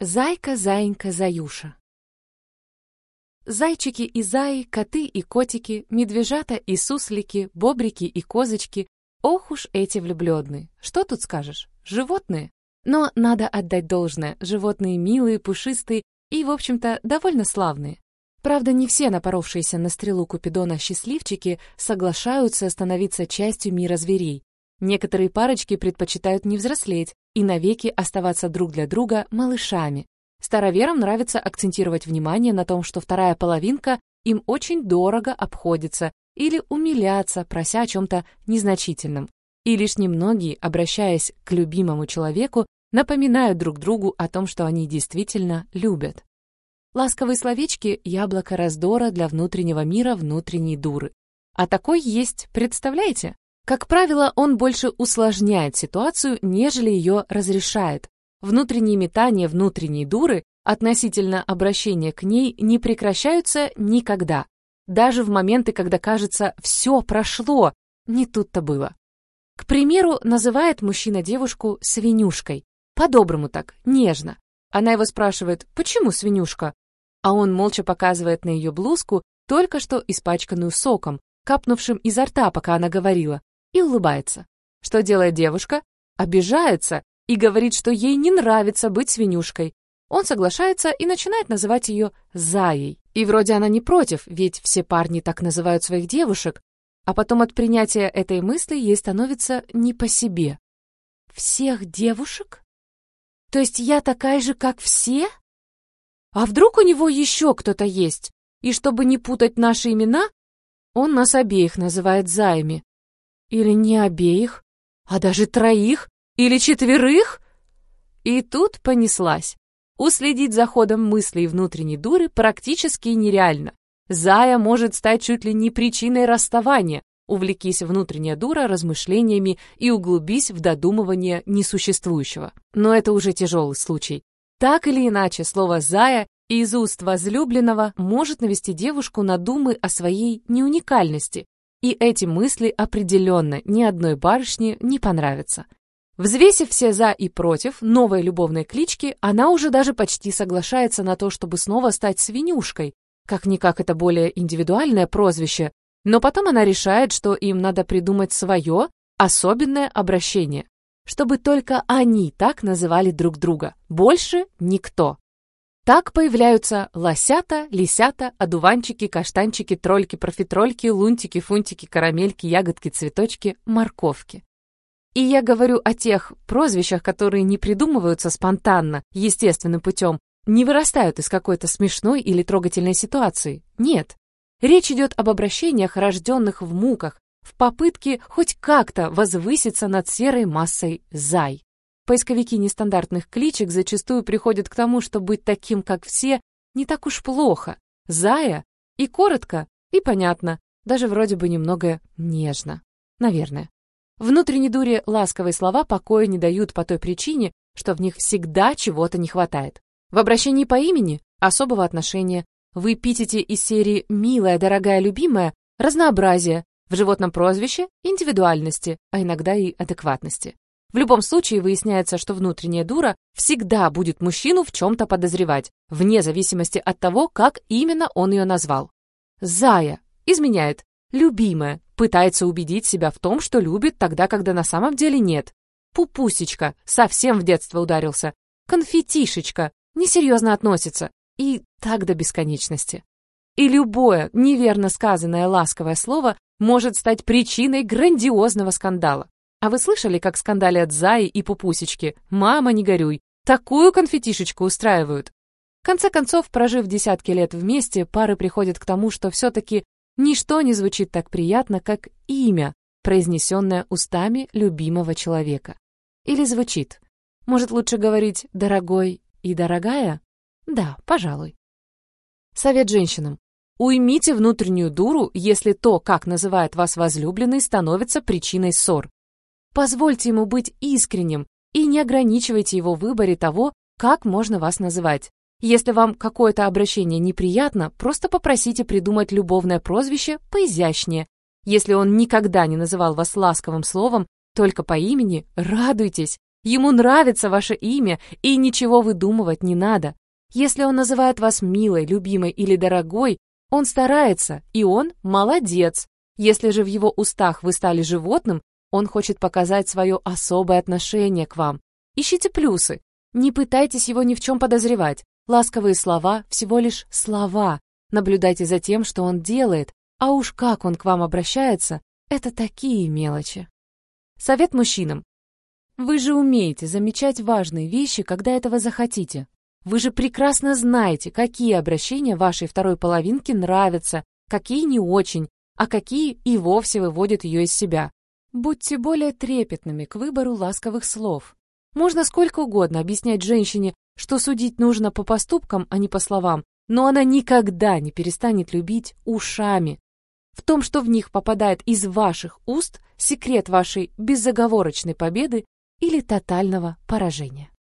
Зайка, заинька, заюша. Зайчики и заи, коты и котики, медвежата и суслики, бобрики и козочки. Ох уж эти влюбленные. Что тут скажешь? Животные. Но надо отдать должное. Животные милые, пушистые и, в общем-то, довольно славные. Правда, не все напоровшиеся на стрелу Купидона счастливчики соглашаются становиться частью мира зверей. Некоторые парочки предпочитают не взрослеть и навеки оставаться друг для друга малышами. Староверам нравится акцентировать внимание на том, что вторая половинка им очень дорого обходится, или умиляться, прося о чем-то незначительном. И лишь немногие, обращаясь к любимому человеку, напоминают друг другу о том, что они действительно любят. Ласковые словечки — яблоко раздора для внутреннего мира внутренней дуры. А такой есть, представляете? Как правило, он больше усложняет ситуацию, нежели ее разрешает. Внутренние метания внутренней дуры относительно обращения к ней не прекращаются никогда. Даже в моменты, когда кажется «все прошло», не тут-то было. К примеру, называет мужчина девушку свинюшкой. По-доброму так, нежно. Она его спрашивает «почему свинюшка?» А он молча показывает на ее блузку, только что испачканную соком, капнувшим изо рта, пока она говорила и улыбается. Что делает девушка? Обижается и говорит, что ей не нравится быть свинюшкой. Он соглашается и начинает называть ее Заей. И вроде она не против, ведь все парни так называют своих девушек, а потом от принятия этой мысли ей становится не по себе. Всех девушек? То есть я такая же, как все? А вдруг у него еще кто-то есть? И чтобы не путать наши имена, он нас обеих называет заями. Или не обеих, а даже троих или четверых? И тут понеслась. Уследить за ходом мыслей внутренней дуры практически нереально. Зая может стать чуть ли не причиной расставания, увлекись внутренняя дура размышлениями и углубись в додумывание несуществующего. Но это уже тяжелый случай. Так или иначе, слово «зая» из уст возлюбленного может навести девушку на думы о своей неуникальности, и эти мысли определенно ни одной барышне не понравятся. Взвесив все «за» и «против» новой любовной клички, она уже даже почти соглашается на то, чтобы снова стать свинюшкой. Как-никак это более индивидуальное прозвище, но потом она решает, что им надо придумать свое, особенное обращение, чтобы только они так называли друг друга, больше никто. Так появляются лосята, лисята, одуванчики, каштанчики, трольки, профитрольки, лунтики, фунтики, карамельки, ягодки, цветочки, морковки. И я говорю о тех прозвищах, которые не придумываются спонтанно, естественным путем, не вырастают из какой-то смешной или трогательной ситуации. Нет. Речь идет об обращениях, рожденных в муках, в попытке хоть как-то возвыситься над серой массой «зай». Поисковики нестандартных кличек зачастую приходят к тому, что быть таким, как все, не так уж плохо. Зая и коротко, и понятно, даже вроде бы немного нежно. Наверное. Внутренней дуре ласковые слова покоя не дают по той причине, что в них всегда чего-то не хватает. В обращении по имени особого отношения, в эпитете из серии «милая, дорогая, любимая» разнообразие, в животном прозвище индивидуальности, а иногда и адекватности. В любом случае выясняется, что внутренняя дура всегда будет мужчину в чем-то подозревать, вне зависимости от того, как именно он ее назвал. Зая изменяет, любимая пытается убедить себя в том, что любит тогда, когда на самом деле нет. Пупусечка совсем в детство ударился. Конфетишечка несерьезно относится. И так до бесконечности. И любое неверно сказанное ласковое слово может стать причиной грандиозного скандала. А вы слышали, как скандалят Заи и Пупусечки? Мама, не горюй. Такую конфетишечку устраивают. В конце концов, прожив десятки лет вместе, пары приходят к тому, что все-таки ничто не звучит так приятно, как имя, произнесенное устами любимого человека. Или звучит. Может, лучше говорить «дорогой» и «дорогая»? Да, пожалуй. Совет женщинам. Уймите внутреннюю дуру, если то, как называет вас возлюбленный, становится причиной ссор. Позвольте ему быть искренним и не ограничивайте его в выборе того, как можно вас называть. Если вам какое-то обращение неприятно, просто попросите придумать любовное прозвище поизящнее. Если он никогда не называл вас ласковым словом, только по имени, радуйтесь. Ему нравится ваше имя, и ничего выдумывать не надо. Если он называет вас милой, любимой или дорогой, он старается, и он молодец. Если же в его устах вы стали животным, он хочет показать свое особое отношение к вам. Ищите плюсы. Не пытайтесь его ни в чем подозревать. Ласковые слова — всего лишь слова. Наблюдайте за тем, что он делает, а уж как он к вам обращается, это такие мелочи. Совет мужчинам. Вы же умеете замечать важные вещи, когда этого захотите. Вы же прекрасно знаете, какие обращения вашей второй половинке нравятся, какие не очень, а какие и вовсе выводят ее из себя. Будьте более трепетными к выбору ласковых слов. Можно сколько угодно объяснять женщине, что судить нужно по поступкам, а не по словам, но она никогда не перестанет любить ушами. В том, что в них попадает из ваших уст секрет вашей безоговорочной победы или тотального поражения.